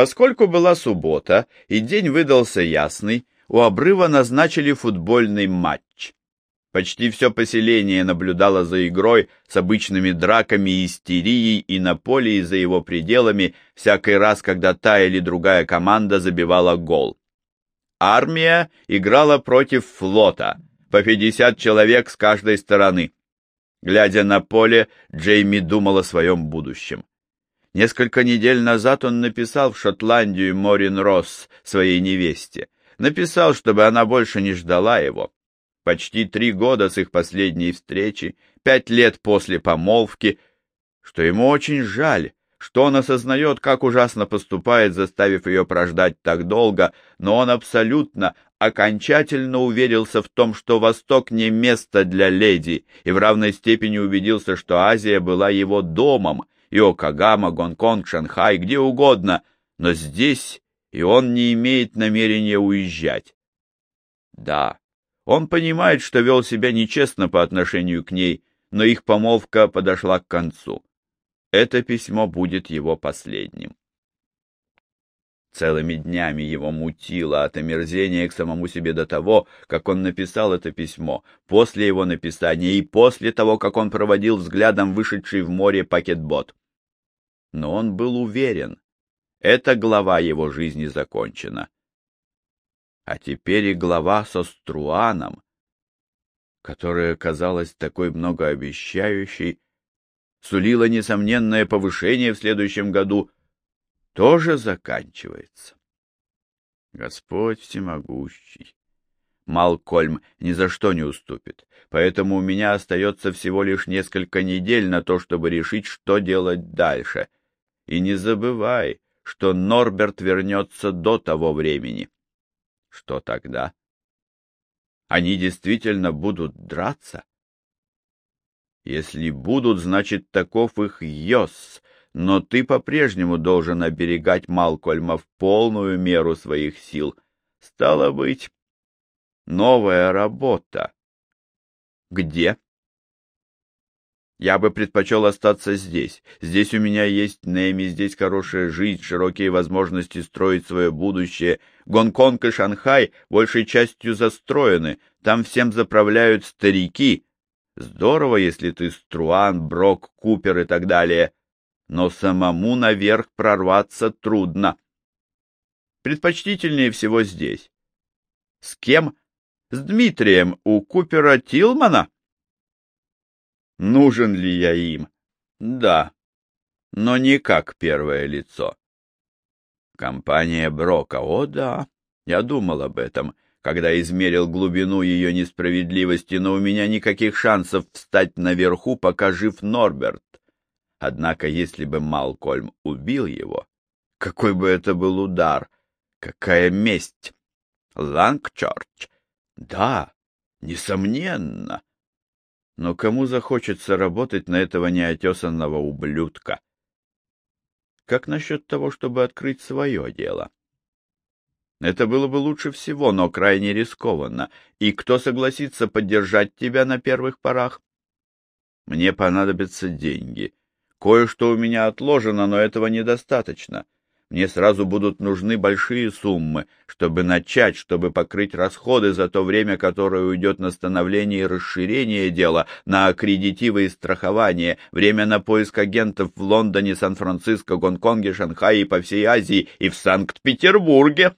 Поскольку была суббота и день выдался ясный, у обрыва назначили футбольный матч. Почти все поселение наблюдало за игрой с обычными драками и истерией и на поле и за его пределами всякий раз, когда та или другая команда забивала гол. Армия играла против флота, по 50 человек с каждой стороны. Глядя на поле, Джейми думал о своем будущем. Несколько недель назад он написал в Шотландию Морин Росс, своей невесте. Написал, чтобы она больше не ждала его. Почти три года с их последней встречи, пять лет после помолвки, что ему очень жаль, что он осознает, как ужасно поступает, заставив ее прождать так долго, но он абсолютно, окончательно уверился в том, что Восток не место для леди, и в равной степени убедился, что Азия была его домом, Иокагама, Гонконг, Шанхай, где угодно, но здесь и он не имеет намерения уезжать. Да, он понимает, что вел себя нечестно по отношению к ней, но их помолвка подошла к концу. Это письмо будет его последним. Целыми днями его мутило от омерзения к самому себе до того, как он написал это письмо, после его написания и после того, как он проводил взглядом вышедший в море пакетбот. Но он был уверен, эта глава его жизни закончена. А теперь и глава со Струаном, которая казалась такой многообещающей, сулила несомненное повышение в следующем году, тоже заканчивается. Господь всемогущий. Малкольм ни за что не уступит, поэтому у меня остается всего лишь несколько недель на то, чтобы решить, что делать дальше. И не забывай, что Норберт вернется до того времени. Что тогда? Они действительно будут драться? Если будут, значит, таков их йос, но ты по-прежнему должен оберегать Малкольма в полную меру своих сил. Стало быть, новая работа. Где? Я бы предпочел остаться здесь. Здесь у меня есть Нэми, здесь хорошая жизнь, широкие возможности строить свое будущее. Гонконг и Шанхай большей частью застроены, там всем заправляют старики. Здорово, если ты Струан, Брок, Купер и так далее. Но самому наверх прорваться трудно. Предпочтительнее всего здесь. С кем? С Дмитрием у Купера Тилмана? Нужен ли я им? Да, но не как первое лицо. Компания Брока, о да, я думал об этом, когда измерил глубину ее несправедливости, но у меня никаких шансов встать наверху, пока жив Норберт. Однако, если бы Малкольм убил его, какой бы это был удар, какая месть! Лангчорч, да, несомненно. Но кому захочется работать на этого неотесанного ублюдка? Как насчет того, чтобы открыть свое дело? Это было бы лучше всего, но крайне рискованно. И кто согласится поддержать тебя на первых порах? Мне понадобятся деньги. Кое-что у меня отложено, но этого недостаточно. Мне сразу будут нужны большие суммы, чтобы начать, чтобы покрыть расходы за то время, которое уйдет на становление и расширение дела, на аккредитивы и страхование, время на поиск агентов в Лондоне, Сан-Франциско, Гонконге, Шанхае и по всей Азии и в Санкт-Петербурге.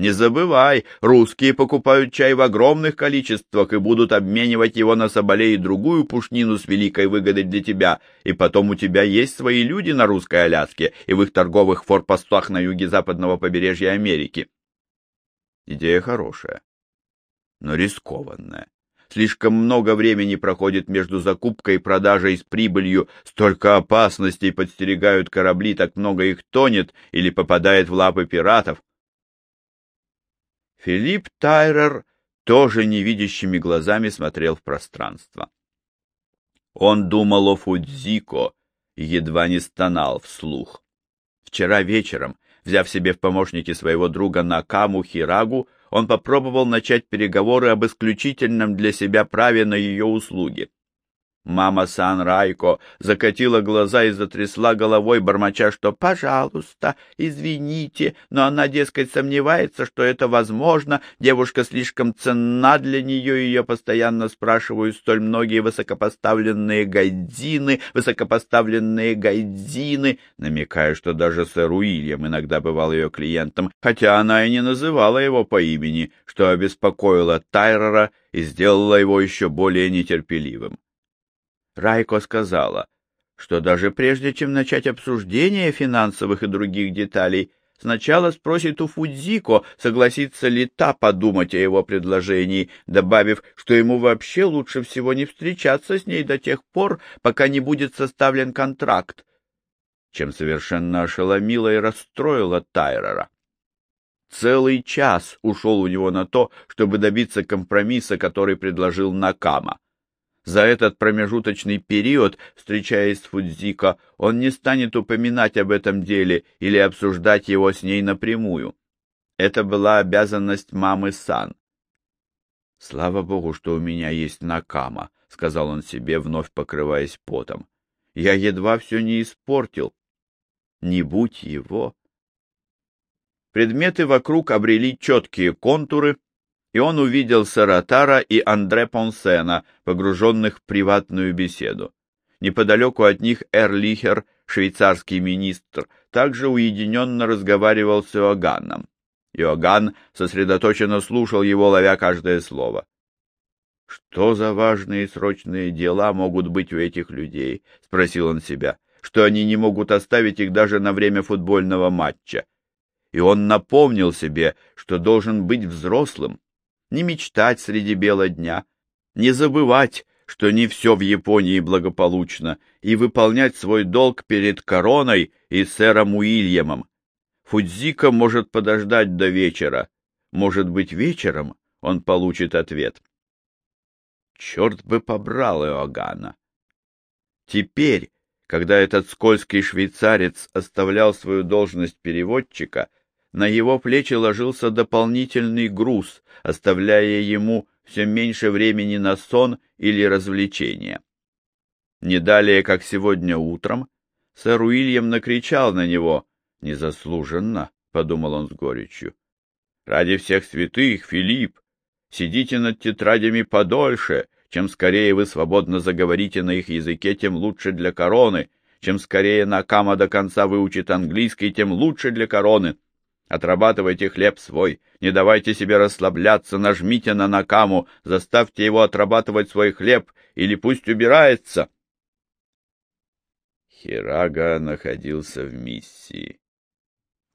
Не забывай, русские покупают чай в огромных количествах и будут обменивать его на соболей и другую пушнину с великой выгодой для тебя. И потом у тебя есть свои люди на русской Аляске и в их торговых форпостах на юге западного побережья Америки. Идея хорошая, но рискованная. Слишком много времени проходит между закупкой и продажей с прибылью, столько опасностей подстерегают корабли, так много их тонет или попадает в лапы пиратов. Филипп Тайрер тоже невидящими глазами смотрел в пространство. Он думал о Фудзико и едва не стонал вслух. Вчера вечером, взяв себе в помощники своего друга Накаму Хирагу, он попробовал начать переговоры об исключительном для себя праве на ее услуги. Мама Сан Райко закатила глаза и затрясла головой, бормоча, что «пожалуйста, извините», но она, дескать, сомневается, что это возможно, девушка слишком ценна для нее, ее постоянно спрашивают столь многие высокопоставленные гайдзины, высокопоставленные гайдзины, намекая, что даже сэр Уильям иногда бывал ее клиентом, хотя она и не называла его по имени, что обеспокоило Тайрера и сделало его еще более нетерпеливым. Райко сказала, что даже прежде чем начать обсуждение финансовых и других деталей, сначала спросит у Фудзико, согласится ли та подумать о его предложении, добавив, что ему вообще лучше всего не встречаться с ней до тех пор, пока не будет составлен контракт, чем совершенно ошеломила и расстроила Тайрера. Целый час ушел у него на то, чтобы добиться компромисса, который предложил Накама. За этот промежуточный период, встречаясь с Фудзико, он не станет упоминать об этом деле или обсуждать его с ней напрямую. Это была обязанность мамы Сан. «Слава богу, что у меня есть Накама», — сказал он себе, вновь покрываясь потом. «Я едва все не испортил. Не будь его». Предметы вокруг обрели четкие контуры, и он увидел Саратара и Андре Понсена, погруженных в приватную беседу. Неподалеку от них Эрлихер, швейцарский министр, также уединенно разговаривал с Иоганном. Иоганн сосредоточенно слушал его, ловя каждое слово. «Что за важные срочные дела могут быть у этих людей?» — спросил он себя. «Что они не могут оставить их даже на время футбольного матча?» И он напомнил себе, что должен быть взрослым, не мечтать среди бела дня, не забывать, что не все в Японии благополучно, и выполнять свой долг перед короной и сэром Уильямом. Фудзика может подождать до вечера. Может быть, вечером он получит ответ. Черт бы побрал Иоганна! Теперь, когда этот скользкий швейцарец оставлял свою должность переводчика, на его плечи ложился дополнительный груз, оставляя ему все меньше времени на сон или развлечения. Не далее, как сегодня утром, сэр Уильям накричал на него. «Незаслуженно», — подумал он с горечью. «Ради всех святых, Филипп, сидите над тетрадями подольше, чем скорее вы свободно заговорите на их языке, тем лучше для короны, чем скорее Накама до конца выучит английский, тем лучше для короны». Отрабатывайте хлеб свой, не давайте себе расслабляться, нажмите на Накаму, заставьте его отрабатывать свой хлеб, или пусть убирается. Хирага находился в миссии.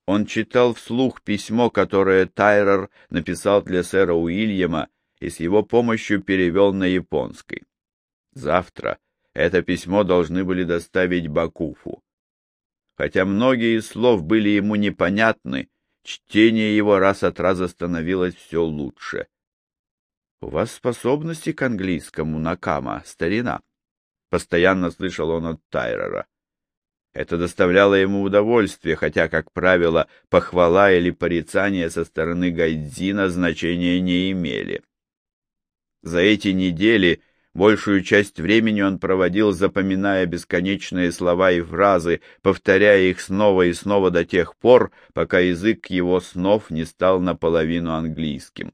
Он читал вслух письмо, которое Тайрер написал для сэра Уильяма и с его помощью перевел на японский. Завтра это письмо должны были доставить Бакуфу. Хотя многие из слов были ему непонятны, Чтение его раз от раза становилось все лучше. — У вас способности к английскому, Накама, старина, — постоянно слышал он от Тайрера. Это доставляло ему удовольствие, хотя, как правило, похвала или порицание со стороны Гайдзина значения не имели. За эти недели Большую часть времени он проводил, запоминая бесконечные слова и фразы, повторяя их снова и снова до тех пор, пока язык его снов не стал наполовину английским.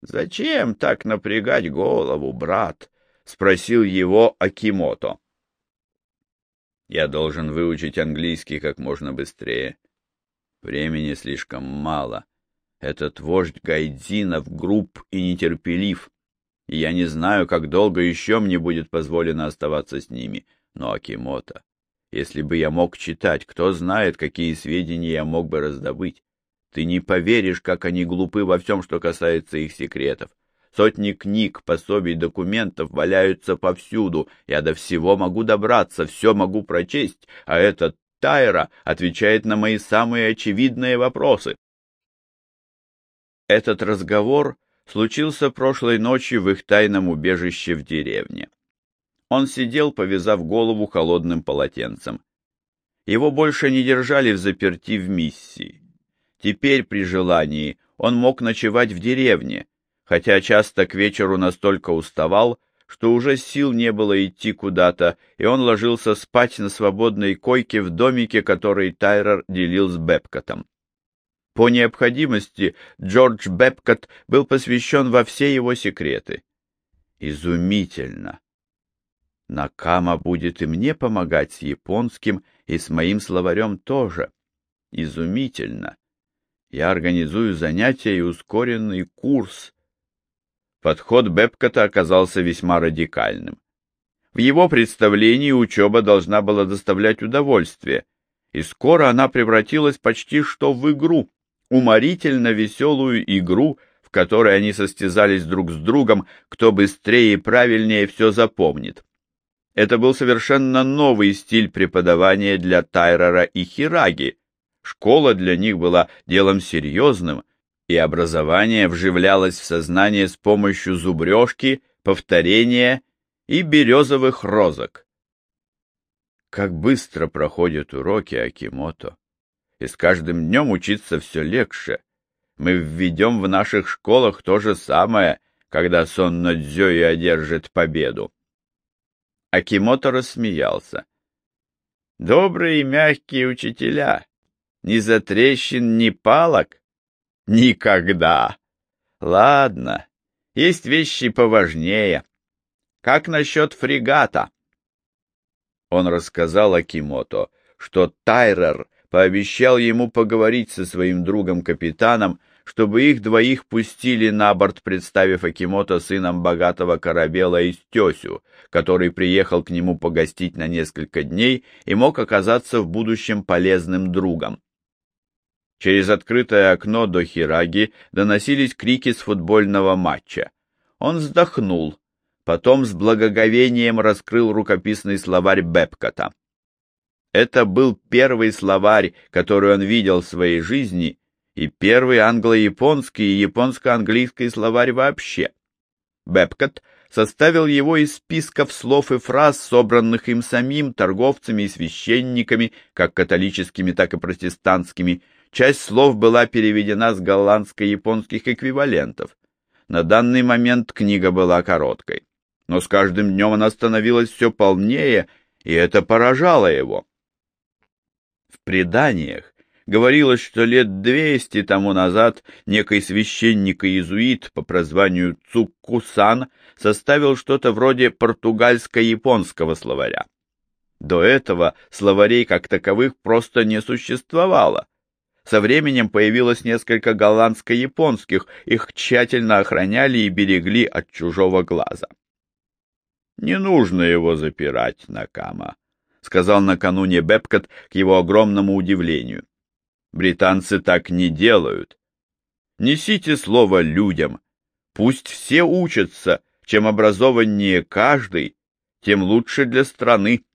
«Зачем так напрягать голову, брат?» — спросил его Акимото. «Я должен выучить английский как можно быстрее. Времени слишком мало. Этот вождь Гайдзинов груб и нетерпелив» я не знаю, как долго еще мне будет позволено оставаться с ними. Но Акимото, если бы я мог читать, кто знает, какие сведения я мог бы раздобыть. Ты не поверишь, как они глупы во всем, что касается их секретов. Сотни книг, пособий, документов валяются повсюду. Я до всего могу добраться, все могу прочесть, а этот Тайра отвечает на мои самые очевидные вопросы. Этот разговор случился прошлой ночью в их тайном убежище в деревне. Он сидел, повязав голову холодным полотенцем. Его больше не держали в заперти в миссии. Теперь, при желании, он мог ночевать в деревне, хотя часто к вечеру настолько уставал, что уже сил не было идти куда-то, и он ложился спать на свободной койке в домике, который Тайрер делил с Бепкотом. По необходимости Джордж Бепкот был посвящен во все его секреты. Изумительно! Накама будет и мне помогать с японским, и с моим словарем тоже. Изумительно! Я организую занятия и ускоренный курс. Подход Бепкота оказался весьма радикальным. В его представлении учеба должна была доставлять удовольствие, и скоро она превратилась почти что в игру, уморительно веселую игру, в которой они состязались друг с другом, кто быстрее и правильнее все запомнит. Это был совершенно новый стиль преподавания для Тайрера и Хираги. Школа для них была делом серьезным, и образование вживлялось в сознание с помощью зубрежки, повторения и березовых розок. Как быстро проходят уроки Акимото, и с каждым днем учиться все легче. Мы введем в наших школах то же самое, когда сон Нодзёи одержит победу. Акимото рассмеялся. Добрые и мягкие учителя, ни затрещин, ни палок? Никогда. Ладно, есть вещи поважнее. Как насчет фрегата? Он рассказал Акимото, что Тайрер пообещал ему поговорить со своим другом-капитаном, чтобы их двоих пустили на борт, представив Акимото сыном богатого корабела из Тесю, который приехал к нему погостить на несколько дней и мог оказаться в будущем полезным другом. Через открытое окно до Хираги доносились крики с футбольного матча. Он вздохнул, потом с благоговением раскрыл рукописный словарь Бепкота. Это был первый словарь, который он видел в своей жизни, и первый англо-японский и японско-английский словарь вообще. Бепкот составил его из списков слов и фраз, собранных им самим, торговцами и священниками, как католическими, так и протестантскими. Часть слов была переведена с голландско-японских эквивалентов. На данный момент книга была короткой. Но с каждым днем она становилась все полнее, и это поражало его. Преданиях говорилось, что лет двести тому назад некий священник и иезуит по прозванию Цуккусан составил что-то вроде португальско-японского словаря. До этого словарей как таковых просто не существовало. Со временем появилось несколько голландско-японских, их тщательно охраняли и берегли от чужого глаза. «Не нужно его запирать, Накама», — сказал накануне Бепкот к его огромному удивлению. Британцы так не делают. Несите слово людям. Пусть все учатся. Чем образованнее каждый, тем лучше для страны.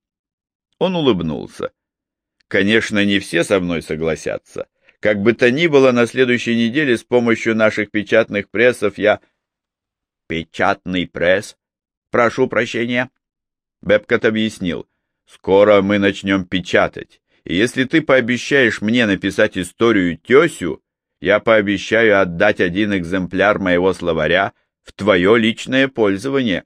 Он улыбнулся. Конечно, не все со мной согласятся. Как бы то ни было, на следующей неделе с помощью наших печатных прессов я... Печатный пресс? Прошу прощения. Бепкот объяснил. Скоро мы начнем печатать. И если ты пообещаешь мне написать историю тесю, я пообещаю отдать один экземпляр моего словаря в твое личное пользование.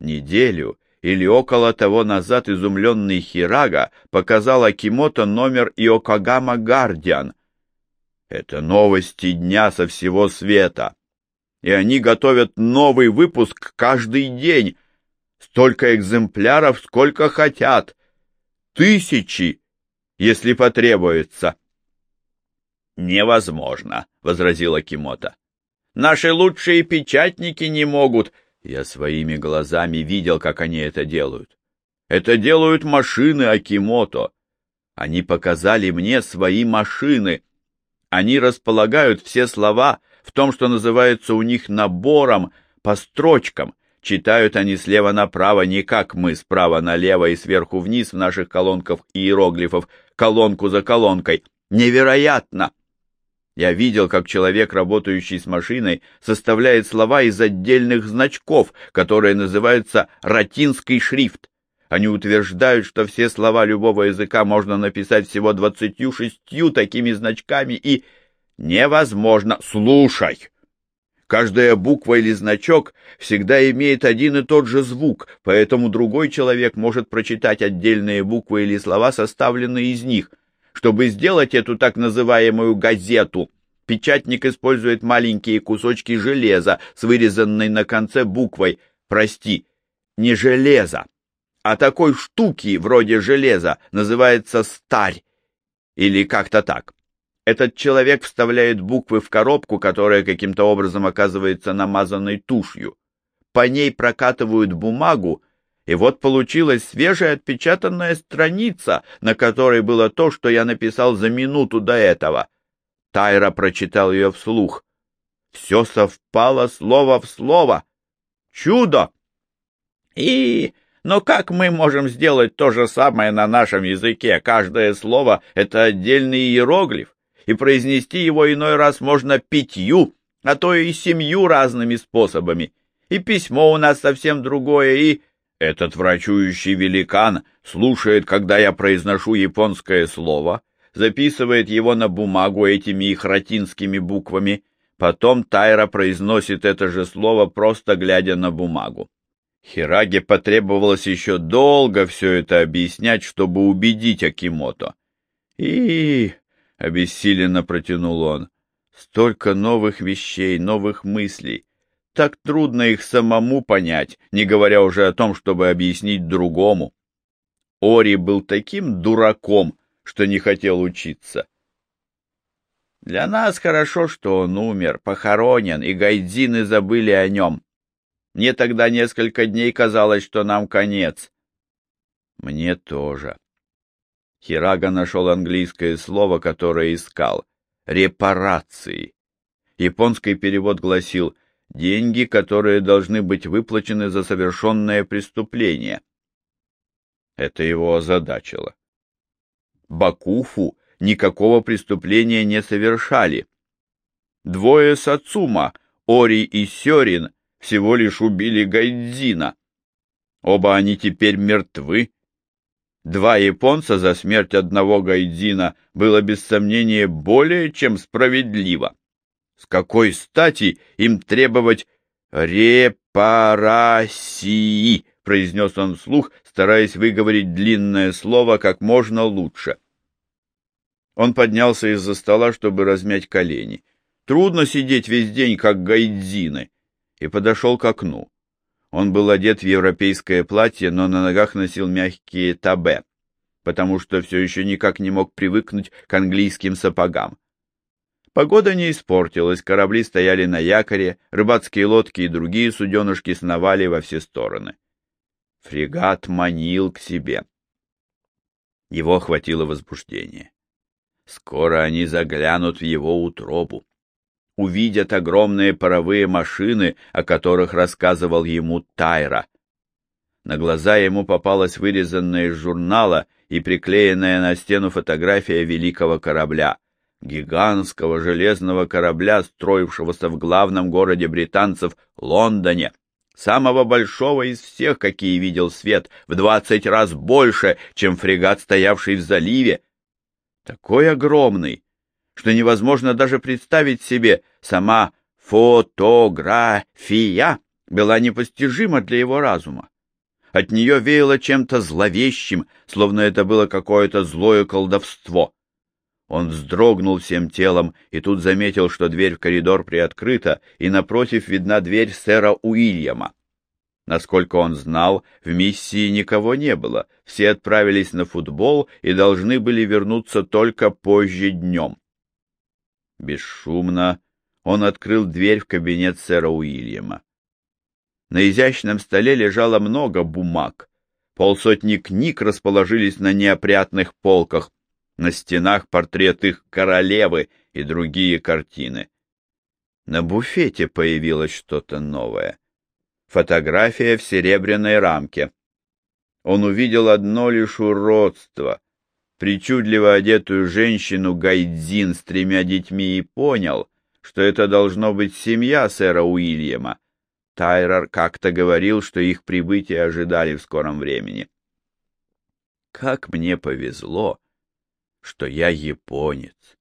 Неделю или около того назад изумленный Хирага показал Акимото номер Иокагама Гардиан. Это новости дня со всего света. И они готовят новый выпуск каждый день. Столько экземпляров, сколько хотят тысячи, если потребуется. Невозможно, возразила Кимота. Наши лучшие печатники не могут. Я своими глазами видел, как они это делают. Это делают машины Акимото. Они показали мне свои машины. Они располагают все слова в том, что называется у них набором, по строчкам, Читают они слева направо не как мы, справа налево и сверху вниз в наших колонках иероглифов, колонку за колонкой. Невероятно! Я видел, как человек, работающий с машиной, составляет слова из отдельных значков, которые называются «ратинский шрифт». Они утверждают, что все слова любого языка можно написать всего двадцатью шестью такими значками и... Невозможно. Слушай! Каждая буква или значок всегда имеет один и тот же звук, поэтому другой человек может прочитать отдельные буквы или слова, составленные из них. Чтобы сделать эту так называемую газету, печатник использует маленькие кусочки железа с вырезанной на конце буквой «Прости», не железа, а такой штуки вроде железа называется старь или как-то так. Этот человек вставляет буквы в коробку, которая каким-то образом оказывается намазанной тушью. По ней прокатывают бумагу, и вот получилась свежая отпечатанная страница, на которой было то, что я написал за минуту до этого. Тайра прочитал ее вслух. Все совпало слово в слово. Чудо! И... Но как мы можем сделать то же самое на нашем языке? Каждое слово — это отдельный иероглиф и произнести его иной раз можно пятью, а то и семью разными способами. И письмо у нас совсем другое, и... Этот врачующий великан слушает, когда я произношу японское слово, записывает его на бумагу этими их латинскими буквами, потом Тайра произносит это же слово, просто глядя на бумагу. Хираге потребовалось еще долго все это объяснять, чтобы убедить Акимото. И — обессиленно протянул он. «Столько новых вещей, новых мыслей. Так трудно их самому понять, не говоря уже о том, чтобы объяснить другому. Ори был таким дураком, что не хотел учиться. Для нас хорошо, что он умер, похоронен, и гайдзины забыли о нем. Мне тогда несколько дней казалось, что нам конец. Мне тоже. Хирага нашел английское слово, которое искал — репарации. Японский перевод гласил «деньги, которые должны быть выплачены за совершенное преступление». Это его озадачило. Бакуфу никакого преступления не совершали. Двое Сацума, Ори и Сёрин, всего лишь убили Гайдзина. Оба они теперь мертвы Два японца за смерть одного гайдзина было без сомнения более чем справедливо. С какой стати им требовать репарасии, произнес он вслух, стараясь выговорить длинное слово как можно лучше. Он поднялся из-за стола, чтобы размять колени. Трудно сидеть весь день, как гайдзины, и подошел к окну. Он был одет в европейское платье, но на ногах носил мягкие табе, потому что все еще никак не мог привыкнуть к английским сапогам. Погода не испортилась, корабли стояли на якоре, рыбацкие лодки и другие суденышки сновали во все стороны. Фрегат манил к себе. Его охватило возбуждение. Скоро они заглянут в его утробу увидят огромные паровые машины, о которых рассказывал ему Тайра. На глаза ему попалась вырезанная из журнала и приклеенная на стену фотография великого корабля, гигантского железного корабля, строившегося в главном городе британцев Лондоне, самого большого из всех, какие видел свет, в двадцать раз больше, чем фрегат, стоявший в заливе. Такой огромный, что невозможно даже представить себе, сама фотография была непостижима для его разума. От нее веяло чем-то зловещим, словно это было какое-то злое колдовство. Он вздрогнул всем телом и тут заметил, что дверь в коридор приоткрыта, и напротив видна дверь сэра Уильяма. Насколько он знал, в миссии никого не было, все отправились на футбол и должны были вернуться только позже днем. Бесшумно он открыл дверь в кабинет сэра Уильяма. На изящном столе лежало много бумаг. Полсотни книг расположились на неопрятных полках, на стенах портрет их королевы и другие картины. На буфете появилось что-то новое. Фотография в серебряной рамке. Он увидел одно лишь уродство — причудливо одетую женщину Гайдзин с тремя детьми и понял, что это должно быть семья сэра Уильяма. Тайрер как-то говорил, что их прибытие ожидали в скором времени. Как мне повезло, что я японец,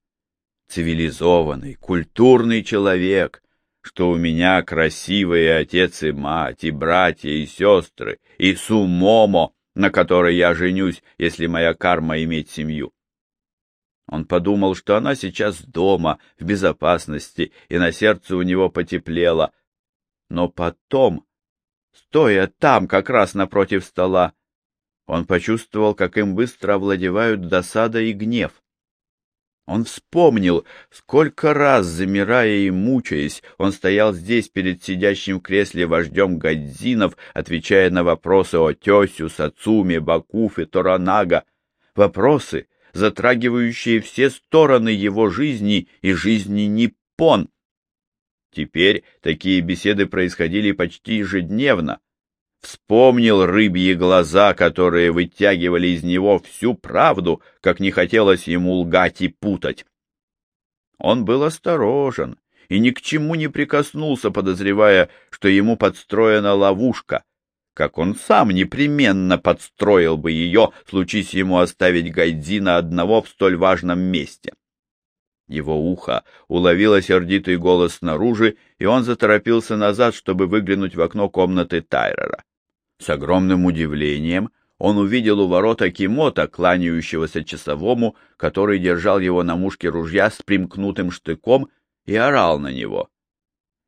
цивилизованный, культурный человек, что у меня красивые отец и мать, и братья, и сестры, и Сумомо, на которой я женюсь, если моя карма иметь семью. Он подумал, что она сейчас дома, в безопасности, и на сердце у него потеплело. Но потом, стоя там, как раз напротив стола, он почувствовал, как им быстро овладевают досада и гнев. Он вспомнил, сколько раз, замирая и мучаясь, он стоял здесь перед сидящим в кресле вождем Гадзинов, отвечая на вопросы о Тесю, Сацуме, Бакуфе, Торанага. Вопросы, затрагивающие все стороны его жизни и жизни Ниппон. Теперь такие беседы происходили почти ежедневно. Вспомнил рыбьи глаза, которые вытягивали из него всю правду, как не хотелось ему лгать и путать. Он был осторожен и ни к чему не прикоснулся, подозревая, что ему подстроена ловушка, как он сам непременно подстроил бы ее, случись ему оставить Гайдзина одного в столь важном месте. Его ухо уловило сердитый голос снаружи, и он заторопился назад, чтобы выглянуть в окно комнаты Тайрера. С огромным удивлением он увидел у ворота Кимота, кланяющегося часовому, который держал его на мушке ружья с примкнутым штыком и орал на него.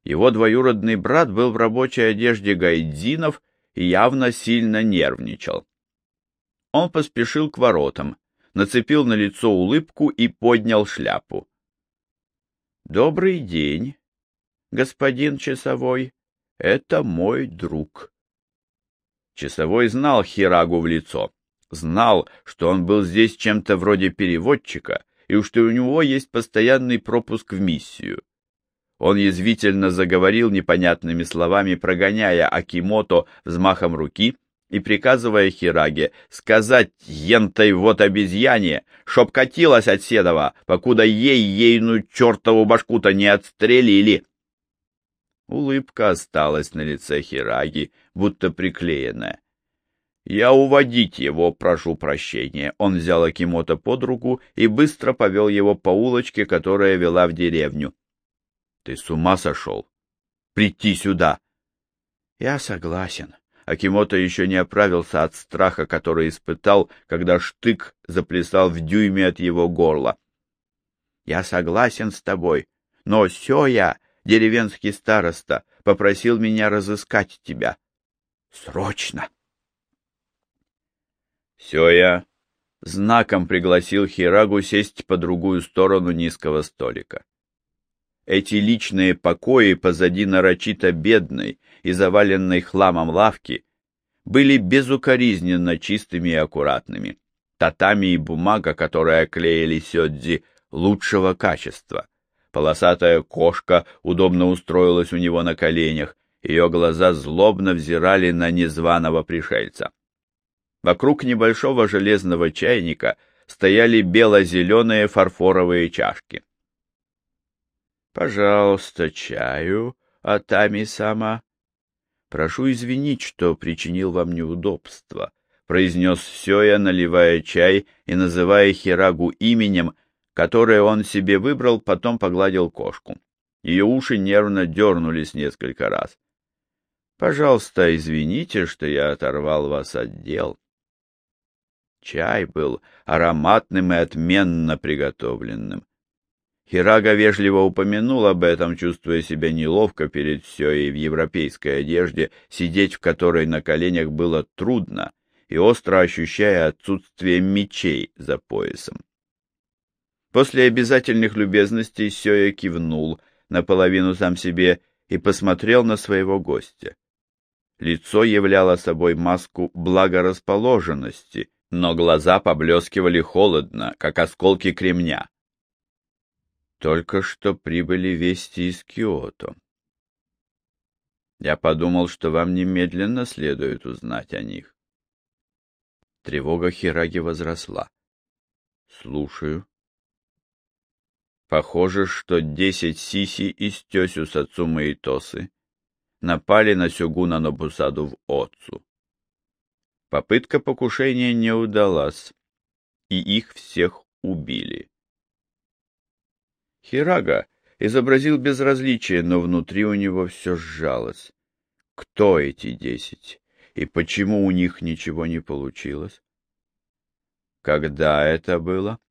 Его двоюродный брат был в рабочей одежде гайдзинов и явно сильно нервничал. Он поспешил к воротам, нацепил на лицо улыбку и поднял шляпу. — Добрый день, господин часовой, это мой друг. Часовой знал Хирагу в лицо, знал, что он был здесь чем-то вроде переводчика и что у него есть постоянный пропуск в миссию. Он язвительно заговорил непонятными словами, прогоняя Акимото взмахом руки и приказывая Хираге сказать ентой вот обезьяне, чтоб катилась от Седова, покуда ей ейну чертову башку-то не отстрелили. Улыбка осталась на лице Хираги, будто приклеенная. «Я уводить его, прошу прощения». Он взял Акимото под руку и быстро повел его по улочке, которая вела в деревню. «Ты с ума сошел? Прийти сюда!» «Я согласен». Акимото еще не оправился от страха, который испытал, когда штык заплясал в дюйме от его горла. «Я согласен с тобой, но Сёя деревенский староста, попросил меня разыскать тебя. Срочно! Сёя знаком пригласил Хирагу сесть по другую сторону низкого столика. Эти личные покои позади нарочито бедной и заваленной хламом лавки были безукоризненно чистыми и аккуратными. Татами и бумага, которые оклеили Сёдзи, лучшего качества. Полосатая кошка удобно устроилась у него на коленях, ее глаза злобно взирали на незваного пришельца. Вокруг небольшого железного чайника стояли бело-зеленые фарфоровые чашки. — Пожалуйста, чаю, Атами-сама. — Прошу извинить, что причинил вам неудобства, — произнес Сёя, наливая чай и называя Хирагу именем, которое он себе выбрал, потом погладил кошку. Ее уши нервно дернулись несколько раз. «Пожалуйста, извините, что я оторвал вас от дел». Чай был ароматным и отменно приготовленным. Хирага вежливо упомянул об этом, чувствуя себя неловко перед Сёей в европейской одежде, сидеть в которой на коленях было трудно и остро ощущая отсутствие мечей за поясом. После обязательных любезностей Сёя кивнул, наполовину сам себе, и посмотрел на своего гостя. Лицо являло собой маску благорасположенности, но глаза поблескивали холодно, как осколки кремня. Только что прибыли вести из Киото. Я подумал, что вам немедленно следует узнать о них. Тревога Хираги возросла. Слушаю. Похоже, что десять сиси из тесю Сацумы и Тосы напали на Сюгуна Нобусаду в Отцу. Попытка покушения не удалась, и их всех убили. Хирага изобразил безразличие, но внутри у него все сжалось. Кто эти десять? И почему у них ничего не получилось? Когда это было?